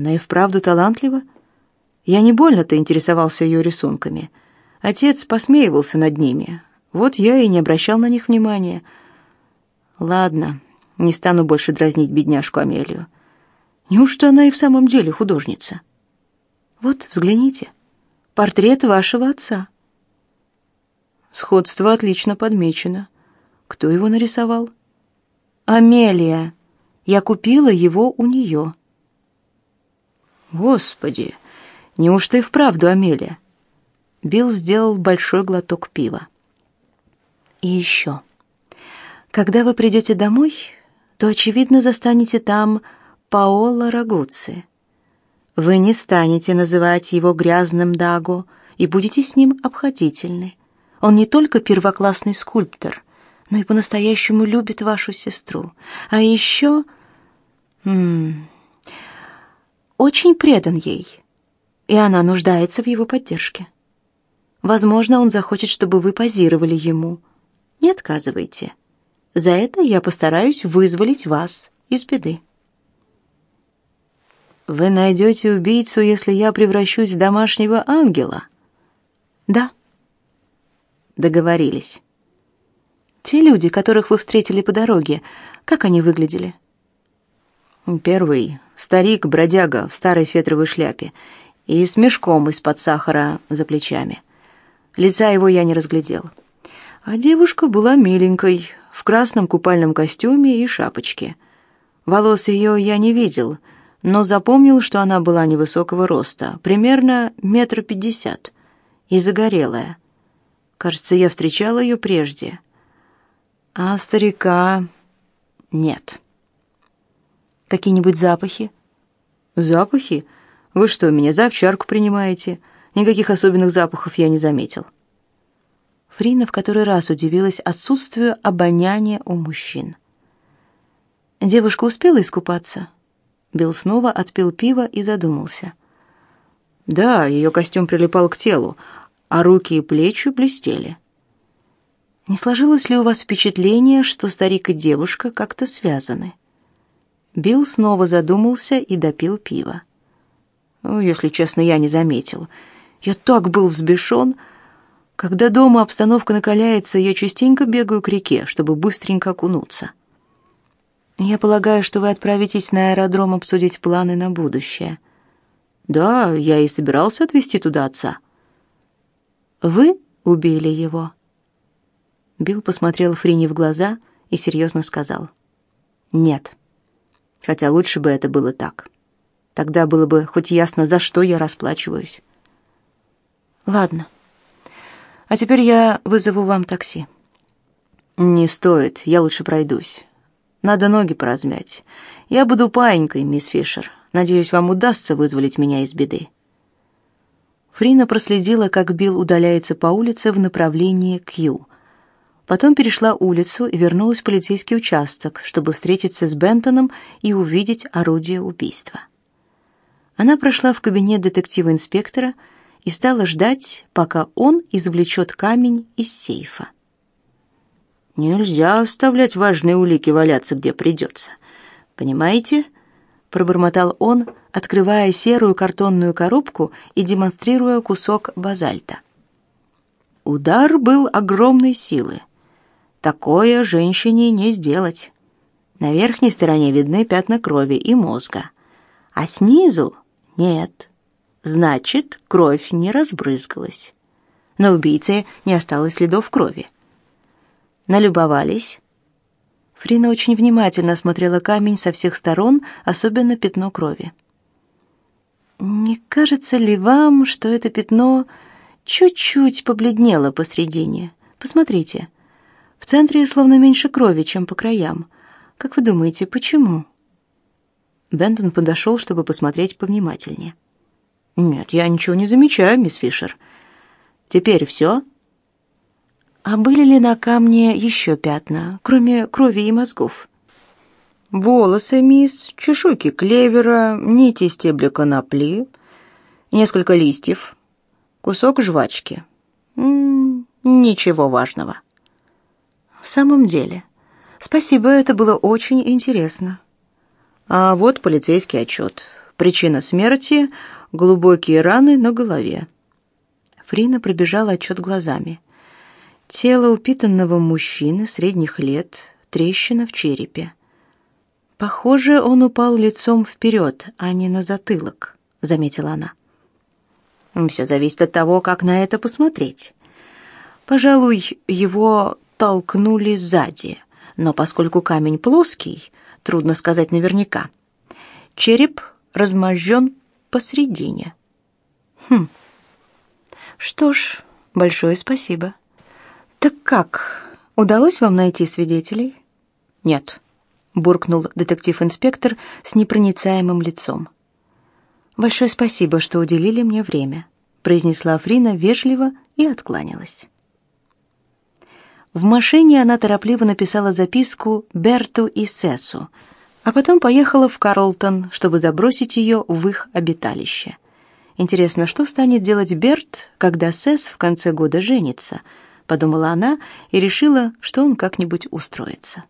Она и вправду талантлива? Я не больно-то интересовался ее рисунками. Отец посмеивался над ними. Вот я и не обращал на них внимания. Ладно, не стану больше дразнить бедняжку Амелию. Неужто она и в самом деле художница? Вот, взгляните. Портрет вашего отца. Сходство отлично подмечено. Кто его нарисовал? Амелия. Я купила его у нее. Господи, неужто и вправду Амелия? Билл сделал большой глоток пива. И еще. Когда вы придете домой, то, очевидно, застанете там Паоло Рагуци. Вы не станете называть его грязным Даго и будете с ним обходительны. Он не только первоклассный скульптор, но и по-настоящему любит вашу сестру. А еще... М -м, очень предан ей, и она нуждается в его поддержке. Возможно, он захочет, чтобы вы позировали ему. Не отказывайте. За это я постараюсь вызволить вас из беды. Вы найдете убийцу, если я превращусь в домашнего ангела? Да. Договорились. Те люди, которых вы встретили по дороге, как они выглядели? Первый старик бродяга в старой фетровой шляпе и с мешком из-под сахара за плечами. Лица его я не разглядел. А девушка была миленькой, в красном купальном костюме и шапочке. Волос ее я не видел, но запомнил, что она была невысокого роста, примерно метр пятьдесят, и загорелая. Кажется, я встречал ее прежде. А старика нет. Какие-нибудь запахи? Запахи? Вы что, меня за овчарку принимаете? Никаких особенных запахов я не заметил. Фрина в который раз удивилась отсутствию обоняния у мужчин. Девушка успела искупаться? Билл снова отпил пиво и задумался. Да, ее костюм прилипал к телу, а руки и плечи блестели. Не сложилось ли у вас впечатление, что старик и девушка как-то связаны? Билл снова задумался и допил пиво. Ну, если честно, я не заметил. Я так был взбешен. Когда дома обстановка накаляется, я частенько бегаю к реке, чтобы быстренько окунуться. Я полагаю, что вы отправитесь на аэродром обсудить планы на будущее. Да, я и собирался отвезти туда отца. Вы убили его? Билл посмотрел Фрини в глаза и серьезно сказал: "Нет. Хотя лучше бы это было так. Тогда было бы хоть ясно, за что я расплачиваюсь. Ладно. А теперь я вызову вам такси. Не стоит, я лучше пройдусь. Надо ноги поразмять. Я буду паинькой, мисс Фишер. Надеюсь, вам удастся вызволить меня из беды. Фрина проследила, как Билл удаляется по улице в направлении Кью. Потом перешла улицу и вернулась в полицейский участок, чтобы встретиться с Бентоном и увидеть орудие убийства. Она прошла в кабинет детектива-инспектора и стала ждать, пока он извлечет камень из сейфа. Нельзя оставлять важные улики валяться где придется. Понимаете? пробормотал он, открывая серую картонную коробку и демонстрируя кусок базальта. Удар был огромной силы. Такое женщине не сделать. На верхней стороне видны пятна крови и мозга, а снизу нет. Значит, кровь не разбрызгалась. На убийце не осталось следов крови. Налюбовались? Фрина очень внимательно осмотрела камень со всех сторон, особенно пятно крови. Не кажется ли вам, что это пятно чуть-чуть побледнело посредине? Посмотрите. В центре словно меньше крови, чем по краям. Как вы думаете, почему? Бентон подошел, чтобы посмотреть повнимательнее. Нет, я ничего не замечаю, мисс Фишер. Теперь все?» А были ли на камне еще пятна, кроме крови и мозгов? Волосы, мисс, чешуйки клевера, нити стебля конопли, несколько листьев, кусок жвачки. М -м, ничего важного. В самом деле, спасибо, это было очень интересно. А вот полицейский отчет. Причина смерти – глубокие раны на голове. Фрина пробежала отчет глазами. Тело упитанного мужчины средних лет, трещина в черепе. Похоже, он упал лицом вперед, а не на затылок, заметила она. Все зависит от того, как на это посмотреть. Пожалуй, его толкнули сзади, но поскольку камень плоский, трудно сказать наверняка. Череп размозжен посредине. Хм. Что ж, большое спасибо. Так как? Удалось вам найти свидетелей? Нет, буркнул детектив-инспектор с непроницаемым лицом. Большое спасибо, что уделили мне время, произнесла Фрина вежливо и откланялась. В машине она торопливо написала записку Берту и Сесу, а потом поехала в Карлтон, чтобы забросить ее в их обиталище. Интересно, что станет делать Берт, когда Сес в конце года женится? подумала она и решила, что он как-нибудь устроится.